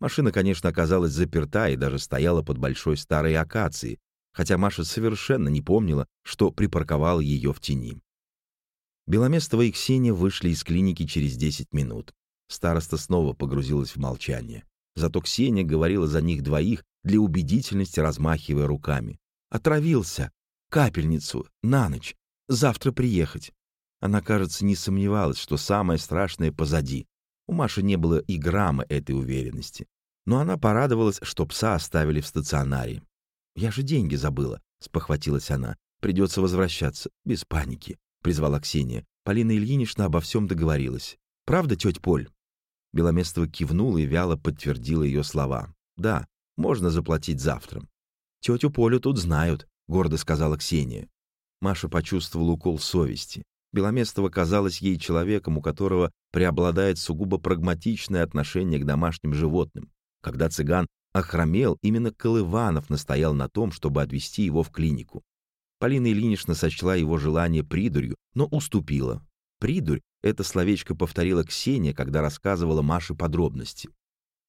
Машина, конечно, оказалась заперта и даже стояла под большой старой акацией, хотя Маша совершенно не помнила, что припарковала ее в тени. Беломестова и Ксения вышли из клиники через 10 минут. Староста снова погрузилась в молчание. Зато Ксения говорила за них двоих, для убедительности размахивая руками. «Отравился. Капельницу. На ночь. Завтра приехать». Она, кажется, не сомневалась, что самое страшное позади. У Маши не было и грамма этой уверенности. Но она порадовалась, что пса оставили в стационаре. «Я же деньги забыла», — спохватилась она. «Придется возвращаться. Без паники», — призвала Ксения. Полина Ильинична обо всем договорилась. «Правда, тетя Поль?» Беломестова кивнула и вяло подтвердила ее слова. «Да, можно заплатить завтра». «Тетю Полю тут знают», — гордо сказала Ксения. Маша почувствовала укол совести. Беломестова казалась ей человеком, у которого преобладает сугубо прагматичное отношение к домашним животным. Когда цыган охромел, именно Колыванов настоял на том, чтобы отвезти его в клинику. Полина Ильинична сочла его желание придурью, но уступила. «Придурь» — это словечко повторила Ксения, когда рассказывала Маше подробности.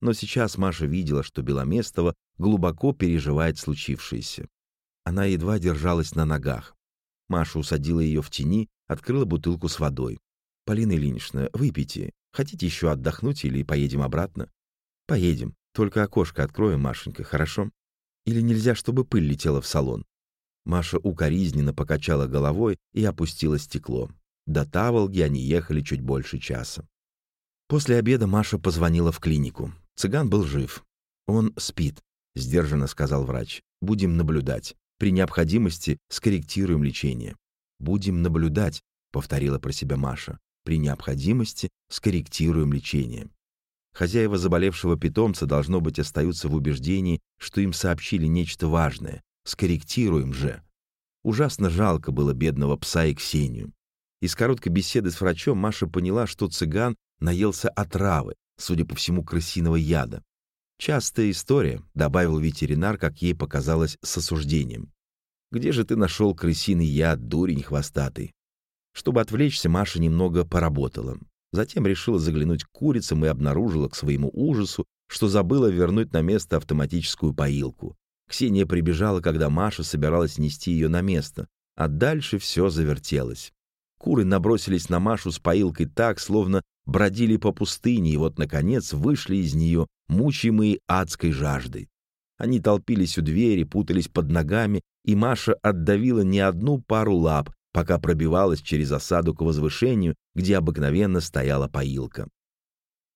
Но сейчас Маша видела, что Беломестова глубоко переживает случившееся. Она едва держалась на ногах. Маша усадила ее в тени, открыла бутылку с водой. «Полина Ильинична, выпейте. Хотите еще отдохнуть или поедем обратно?» «Поедем. Только окошко откроем, Машенька, хорошо? Или нельзя, чтобы пыль летела в салон?» Маша укоризненно покачала головой и опустила стекло. До Таволги они ехали чуть больше часа. После обеда Маша позвонила в клинику. Цыган был жив. «Он спит», — сдержанно сказал врач. «Будем наблюдать. При необходимости скорректируем лечение». «Будем наблюдать», — повторила про себя Маша. «При необходимости скорректируем лечение». Хозяева заболевшего питомца, должно быть, остаются в убеждении, что им сообщили нечто важное. Скорректируем же. Ужасно жалко было бедного пса и Ксению. Из короткой беседы с врачом Маша поняла, что цыган наелся отравы, судя по всему, крысиного яда. «Частая история», — добавил ветеринар, как ей показалось, с осуждением. «Где же ты нашел крысиный яд, дурень хвостатый?» Чтобы отвлечься, Маша немного поработала. Затем решила заглянуть к курицам и обнаружила к своему ужасу, что забыла вернуть на место автоматическую поилку. Ксения прибежала, когда Маша собиралась нести ее на место, а дальше все завертелось. Куры набросились на Машу с поилкой так, словно бродили по пустыне, и вот, наконец, вышли из нее, мучимые адской жаждой. Они толпились у двери, путались под ногами, и Маша отдавила не одну пару лап, пока пробивалась через осаду к возвышению, где обыкновенно стояла поилка.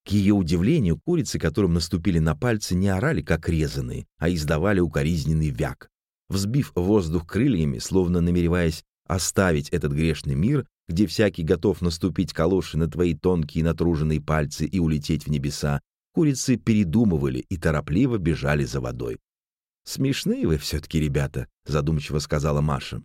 К ее удивлению, курицы, которым наступили на пальцы, не орали, как резаные, а издавали укоризненный вяк. Взбив воздух крыльями, словно намереваясь оставить этот грешный мир, где всякий готов наступить калоши на твои тонкие натруженные пальцы и улететь в небеса, курицы передумывали и торопливо бежали за водой. «Смешные вы все-таки, ребята», — задумчиво сказала Маша.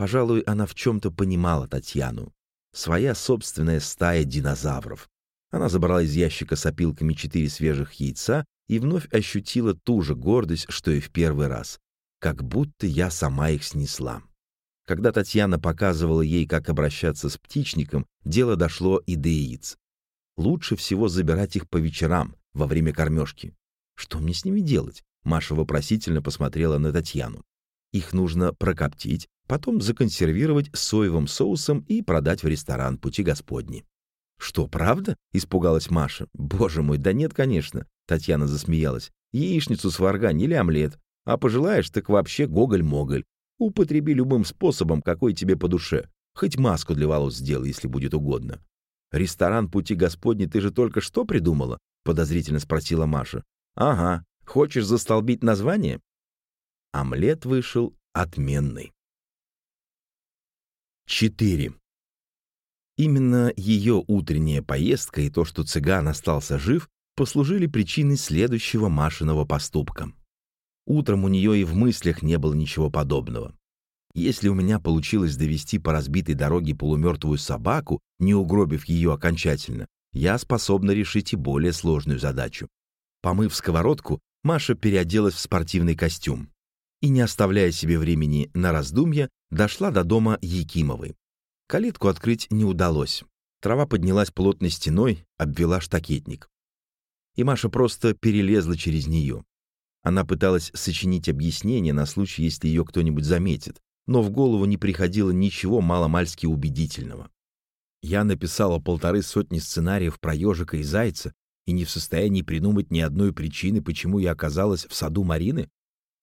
Пожалуй, она в чем-то понимала Татьяну. Своя собственная стая динозавров. Она забрала из ящика с опилками четыре свежих яйца и вновь ощутила ту же гордость, что и в первый раз. Как будто я сама их снесла. Когда Татьяна показывала ей, как обращаться с птичником, дело дошло и до яиц. Лучше всего забирать их по вечерам, во время кормежки. Что мне с ними делать? Маша вопросительно посмотрела на Татьяну. Их нужно прокоптить, потом законсервировать соевым соусом и продать в ресторан «Пути Господни». «Что, правда?» — испугалась Маша. «Боже мой, да нет, конечно!» — Татьяна засмеялась. «Яичницу сваргань или омлет. А пожелаешь, так вообще гоголь-моголь. Употреби любым способом, какой тебе по душе. Хоть маску для волос сделай, если будет угодно». «Ресторан «Пути Господни» ты же только что придумала?» — подозрительно спросила Маша. «Ага. Хочешь застолбить название?» Омлет вышел отменный. 4. Именно ее утренняя поездка и то, что цыган остался жив, послужили причиной следующего Машиного поступка. Утром у нее и в мыслях не было ничего подобного. Если у меня получилось довести по разбитой дороге полумертвую собаку, не угробив ее окончательно, я способна решить и более сложную задачу. Помыв сковородку, Маша переоделась в спортивный костюм и, не оставляя себе времени на раздумья, дошла до дома Якимовой. Калитку открыть не удалось. Трава поднялась плотной стеной, обвела штакетник. И Маша просто перелезла через нее. Она пыталась сочинить объяснение на случай, если ее кто-нибудь заметит, но в голову не приходило ничего маломальски убедительного. Я написала полторы сотни сценариев про ежика и зайца и не в состоянии придумать ни одной причины, почему я оказалась в саду Марины?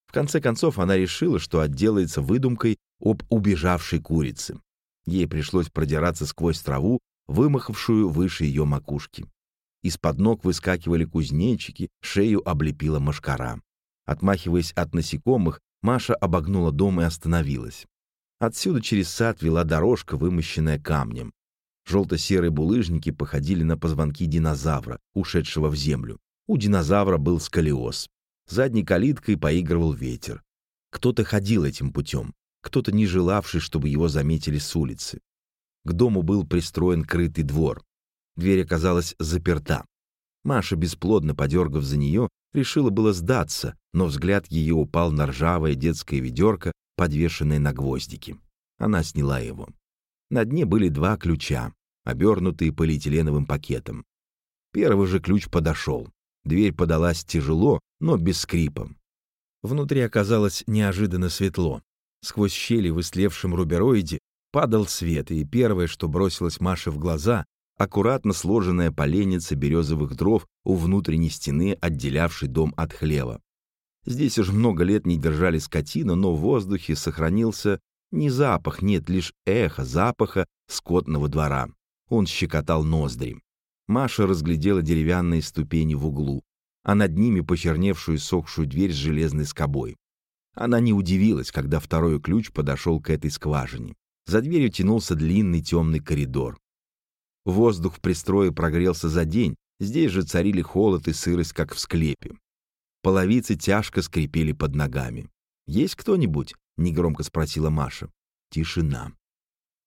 В конце концов, она решила, что отделается выдумкой об убежавшей курице. Ей пришлось продираться сквозь траву, вымахавшую выше ее макушки. Из-под ног выскакивали кузнечики, шею облепила мошкара. Отмахиваясь от насекомых, Маша обогнула дом и остановилась. Отсюда через сад вела дорожка, вымощенная камнем. Желто-серые булыжники походили на позвонки динозавра, ушедшего в землю. У динозавра был сколиоз. Задней калиткой поигрывал ветер. Кто-то ходил этим путем, кто-то не желавший, чтобы его заметили с улицы. К дому был пристроен крытый двор. Дверь оказалась заперта. Маша, бесплодно подергав за нее, решила было сдаться, но взгляд ее упал на ржавое детское ведерко, подвешенное на гвоздике. Она сняла его. На дне были два ключа, обернутые полиэтиленовым пакетом. Первый же ключ подошел. Дверь подалась тяжело, но без скрипа. Внутри оказалось неожиданно светло. Сквозь щели в истлевшем рубероиде падал свет, и первое, что бросилось Маше в глаза, аккуратно сложенная поленница березовых дров у внутренней стены, отделявшей дом от хлева. Здесь уж много лет не держали скотину, но в воздухе сохранился не запах, нет, лишь эхо запаха скотного двора. Он щекотал ноздри. Маша разглядела деревянные ступени в углу, а над ними почерневшую сохшую дверь с железной скобой. Она не удивилась, когда второй ключ подошел к этой скважине. За дверью тянулся длинный темный коридор. Воздух в пристрое прогрелся за день, здесь же царили холод и сырость, как в склепе. Половицы тяжко скрипели под ногами. «Есть кто-нибудь?» — негромко спросила Маша. Тишина.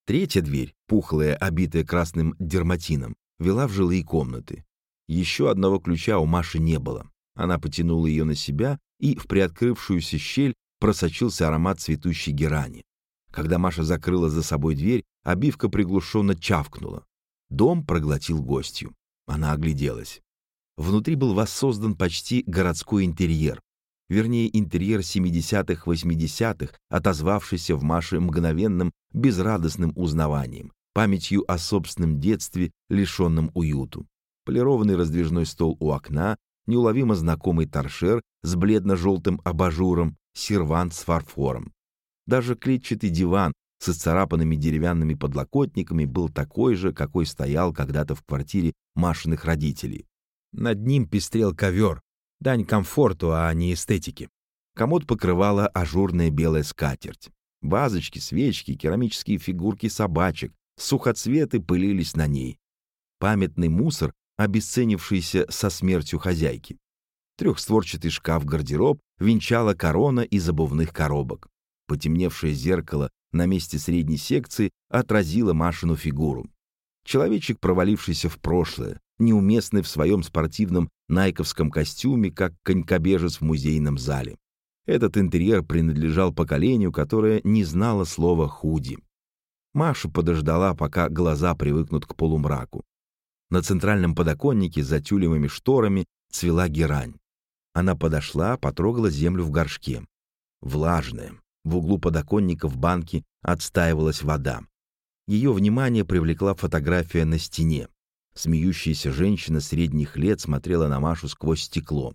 Третья дверь, пухлая, обитая красным дерматином, вела в жилые комнаты. Еще одного ключа у Маши не было. Она потянула ее на себя, и в приоткрывшуюся щель просочился аромат цветущей герани. Когда Маша закрыла за собой дверь, обивка приглушенно чавкнула. Дом проглотил гостью. Она огляделась. Внутри был воссоздан почти городской интерьер. Вернее, интерьер 70-х-80-х, отозвавшийся в Маше мгновенным, безрадостным узнаванием, памятью о собственном детстве, лишенном уюту. Полированный раздвижной стол у окна, неуловимо знакомый торшер с бледно-желтым абажуром, сервант с фарфором. Даже клетчатый диван с исцарапанными деревянными подлокотниками был такой же, какой стоял когда-то в квартире Машиных родителей. Над ним пестрел ковер, дань комфорту, а не эстетике. Комод покрывала ажурная белая скатерть. Вазочки, свечки, керамические фигурки собачек, сухоцветы пылились на ней. Памятный мусор, обесценившийся со смертью хозяйки. Трехстворчатый шкаф-гардероб венчала корона из обувных коробок. Потемневшее зеркало на месте средней секции отразило Машину фигуру. Человечек, провалившийся в прошлое, неуместный в своем спортивном найковском костюме, как конькобежец в музейном зале. Этот интерьер принадлежал поколению, которое не знало слова «худи». Маша подождала, пока глаза привыкнут к полумраку. На центральном подоконнике за тюлевыми шторами цвела герань. Она подошла, потрогала землю в горшке. Влажная. В углу подоконника в банке отстаивалась вода. Ее внимание привлекла фотография на стене. Смеющаяся женщина средних лет смотрела на Машу сквозь стекло.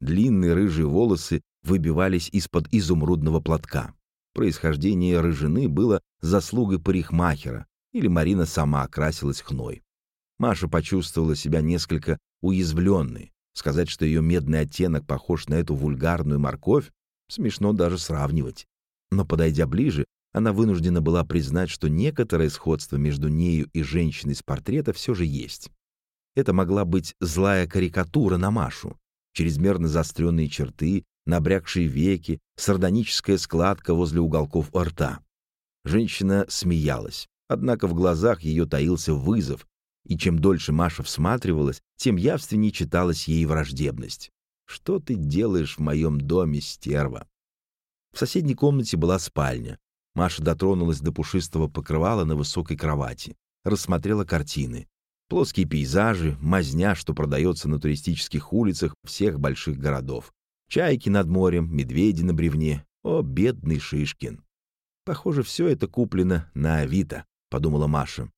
Длинные рыжие волосы выбивались из-под изумрудного платка. Происхождение рыжины было заслугой парикмахера, или Марина сама окрасилась хной. Маша почувствовала себя несколько уязвленной. Сказать, что ее медный оттенок похож на эту вульгарную морковь, смешно даже сравнивать. Но, подойдя ближе, она вынуждена была признать, что некоторое сходство между нею и женщиной с портрета все же есть. Это могла быть злая карикатура на Машу, чрезмерно заостренные черты, набрякшие веки, сардоническая складка возле уголков рта. Женщина смеялась, однако в глазах ее таился вызов, и чем дольше Маша всматривалась, тем явственнее читалась ей враждебность. «Что ты делаешь в моем доме, стерва?» В соседней комнате была спальня, Маша дотронулась до пушистого покрывала на высокой кровати, рассмотрела картины. Плоские пейзажи, мазня, что продается на туристических улицах всех больших городов. Чайки над морем, медведи на бревне. О, бедный Шишкин! Похоже, все это куплено на Авито, подумала Маша.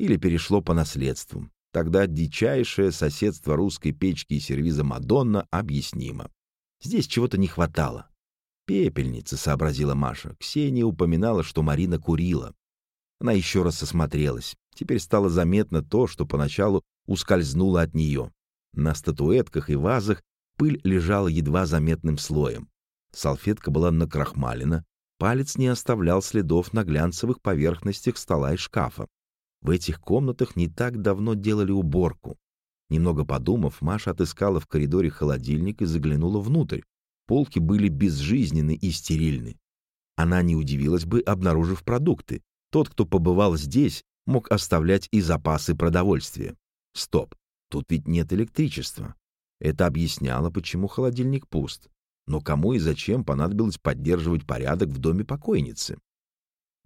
Или перешло по наследству. Тогда дичайшее соседство русской печки и сервиза Мадонна объяснимо. Здесь чего-то не хватало. «Пепельница», — сообразила Маша. Ксения упоминала, что Марина курила. Она еще раз осмотрелась. Теперь стало заметно то, что поначалу ускользнуло от нее. На статуэтках и вазах пыль лежала едва заметным слоем. Салфетка была накрахмалена, палец не оставлял следов на глянцевых поверхностях стола и шкафа. В этих комнатах не так давно делали уборку. Немного подумав, Маша отыскала в коридоре холодильник и заглянула внутрь. Полки были безжизненны и стерильны. Она не удивилась бы, обнаружив продукты. Тот, кто побывал здесь, мог оставлять и запасы продовольствия. Стоп, тут ведь нет электричества. Это объясняло, почему холодильник пуст. Но кому и зачем понадобилось поддерживать порядок в доме покойницы?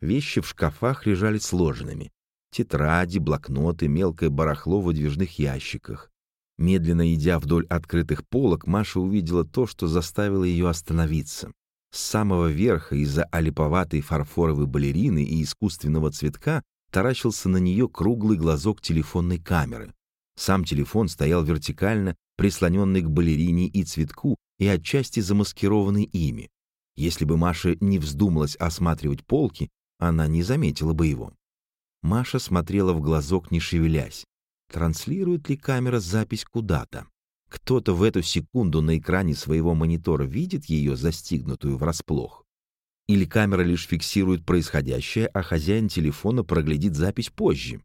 Вещи в шкафах лежали сложенными. Тетради, блокноты, мелкое барахло в выдвижных ящиках. Медленно идя вдоль открытых полок, Маша увидела то, что заставило ее остановиться. С самого верха из-за олиповатой фарфоровой балерины и искусственного цветка таращился на нее круглый глазок телефонной камеры. Сам телефон стоял вертикально, прислоненный к балерине и цветку, и отчасти замаскированный ими. Если бы Маша не вздумалась осматривать полки, она не заметила бы его. Маша смотрела в глазок, не шевелясь. Транслирует ли камера запись куда-то? Кто-то в эту секунду на экране своего монитора видит ее застигнутую врасплох? Или камера лишь фиксирует происходящее, а хозяин телефона проглядит запись позже.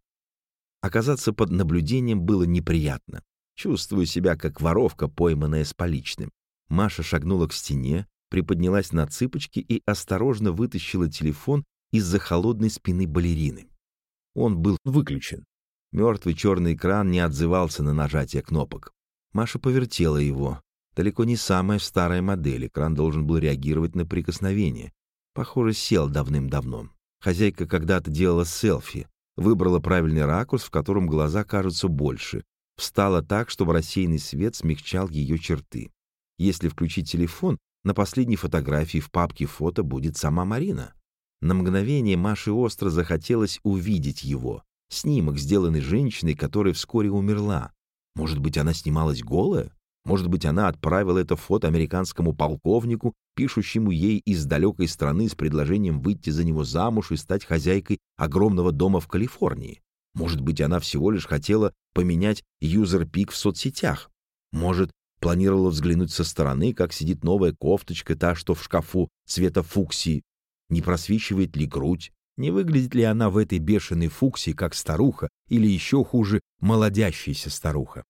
Оказаться под наблюдением было неприятно. Чувствую себя как воровка, пойманная с поличным. Маша шагнула к стене, приподнялась на цыпочки и осторожно вытащила телефон из-за холодной спины балерины. Он был выключен. Мертвый черный экран не отзывался на нажатие кнопок. Маша повертела его. Далеко не самая старая модель, экран должен был реагировать на прикосновение. Похоже, сел давным-давно. Хозяйка когда-то делала селфи, выбрала правильный ракурс, в котором глаза кажутся больше, встала так, чтобы рассеянный свет смягчал ее черты. Если включить телефон, на последней фотографии в папке фото будет сама Марина. На мгновение Маше остро захотелось увидеть его. Снимок, сделанный женщиной, которая вскоре умерла. Может быть, она снималась голая? Может быть, она отправила это фото американскому полковнику, пишущему ей из далекой страны с предложением выйти за него замуж и стать хозяйкой огромного дома в Калифорнии. Может быть, она всего лишь хотела поменять юзер-пик в соцсетях. Может, планировала взглянуть со стороны, как сидит новая кофточка, та, что в шкафу цвета фуксии. Не просвечивает ли грудь? Не выглядит ли она в этой бешеной фуксии, как старуха, или еще хуже, молодящаяся старуха?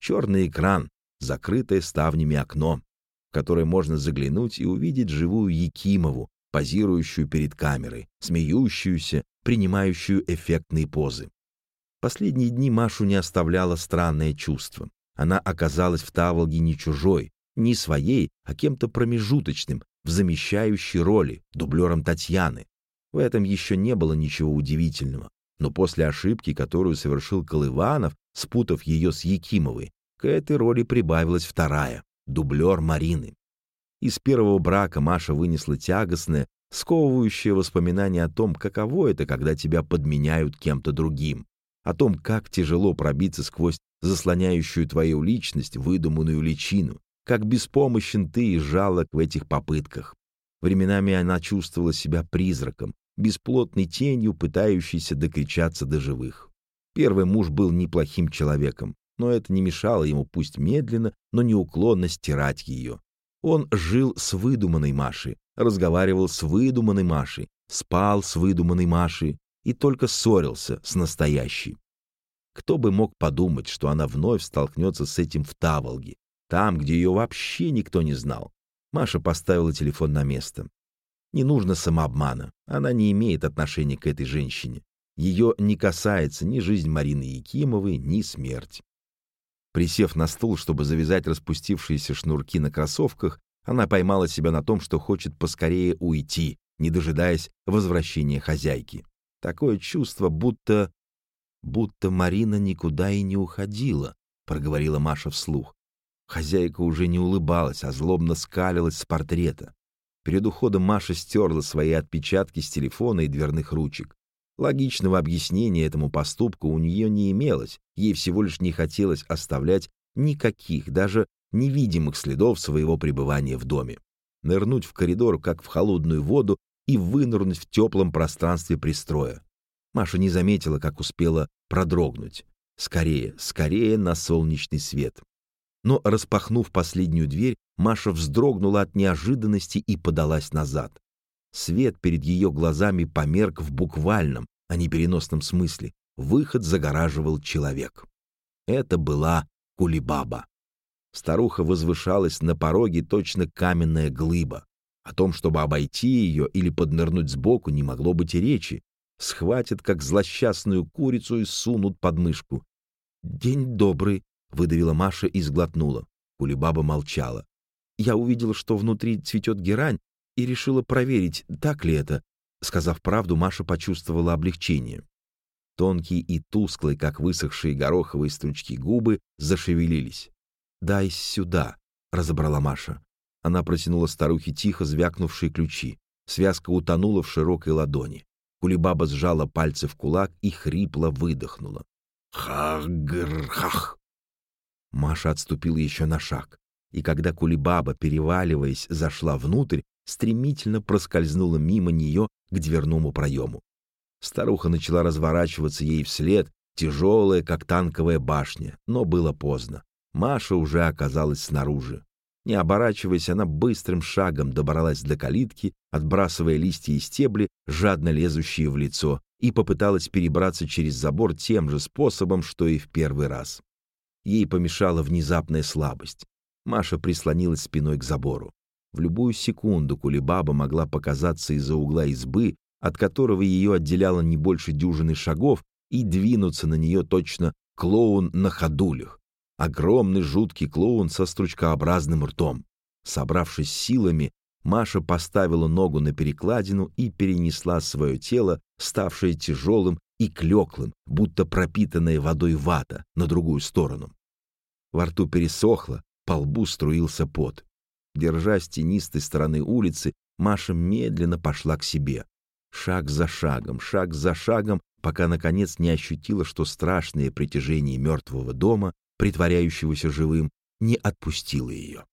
Черный экран, закрытое ставнями окно, в которое можно заглянуть и увидеть живую Якимову, позирующую перед камерой, смеющуюся, принимающую эффектные позы. Последние дни Машу не оставляло странное чувство. Она оказалась в Таволге не чужой, не своей, а кем-то промежуточным, в замещающей роли, дублером Татьяны. В этом еще не было ничего удивительного. Но после ошибки, которую совершил Колыванов, спутав ее с Якимовой, к этой роли прибавилась вторая — дублер Марины. Из первого брака Маша вынесла тягостное, сковывающее воспоминание о том, каково это, когда тебя подменяют кем-то другим, о том, как тяжело пробиться сквозь заслоняющую твою личность выдуманную личину, как беспомощен ты и жалок в этих попытках. Временами она чувствовала себя призраком, бесплотной тенью, пытающейся докричаться до живых. Первый муж был неплохим человеком, но это не мешало ему пусть медленно, но неуклонно стирать ее. Он жил с выдуманной Машей, разговаривал с выдуманной Машей, спал с выдуманной Машей и только ссорился с настоящей. Кто бы мог подумать, что она вновь столкнется с этим в Таволге, там, где ее вообще никто не знал. Маша поставила телефон на место. Не нужно самообмана, она не имеет отношения к этой женщине. Ее не касается ни жизнь Марины Якимовой, ни смерть. Присев на стул, чтобы завязать распустившиеся шнурки на кроссовках, она поймала себя на том, что хочет поскорее уйти, не дожидаясь возвращения хозяйки. Такое чувство, будто... будто Марина никуда и не уходила, проговорила Маша вслух. Хозяйка уже не улыбалась, а злобно скалилась с портрета. Перед уходом Маша стерла свои отпечатки с телефона и дверных ручек. Логичного объяснения этому поступку у нее не имелось, ей всего лишь не хотелось оставлять никаких, даже невидимых следов своего пребывания в доме. Нырнуть в коридор, как в холодную воду, и вынырнуть в теплом пространстве пристроя. Маша не заметила, как успела продрогнуть. Скорее, скорее на солнечный свет. Но, распахнув последнюю дверь, Маша вздрогнула от неожиданности и подалась назад. Свет перед ее глазами померк в буквальном, а не переносном смысле. Выход загораживал человек. Это была Кулибаба. Старуха возвышалась на пороге точно каменная глыба. О том, чтобы обойти ее или поднырнуть сбоку, не могло быть и речи. Схватят, как злосчастную курицу, и сунут под мышку. «День добрый», — выдавила Маша и сглотнула. Кулибаба молчала. «Я увидела, что внутри цветет герань, и решила проверить, так ли это». Сказав правду, Маша почувствовала облегчение. Тонкие и тусклые, как высохшие гороховые стручки губы, зашевелились. «Дай сюда», — разобрала Маша. Она протянула старухе тихо звякнувшие ключи. Связка утонула в широкой ладони. Кулибаба сжала пальцы в кулак и хрипло выдохнула. «Хагр-хах!» Маша отступила еще на шаг, и когда Кулибаба, переваливаясь, зашла внутрь, стремительно проскользнула мимо нее к дверному проему. Старуха начала разворачиваться ей вслед, тяжелая, как танковая башня, но было поздно. Маша уже оказалась снаружи. Не оборачиваясь, она быстрым шагом добралась до калитки, отбрасывая листья и стебли, жадно лезущие в лицо, и попыталась перебраться через забор тем же способом, что и в первый раз. Ей помешала внезапная слабость. Маша прислонилась спиной к забору. В любую секунду Кулибаба могла показаться из-за угла избы, от которого ее отделяло не больше дюжины шагов, и двинуться на нее точно клоун на ходулях. Огромный жуткий клоун со стручкообразным ртом. Собравшись силами, Маша поставила ногу на перекладину и перенесла свое тело, ставшее тяжелым и клеклым, будто пропитанное водой вата, на другую сторону. Во рту пересохло, по лбу струился пот. Держась тенистой стороны улицы, Маша медленно пошла к себе. Шаг за шагом, шаг за шагом, пока, наконец, не ощутила, что страшное притяжение мертвого дома притворяющегося живым, не отпустила ее.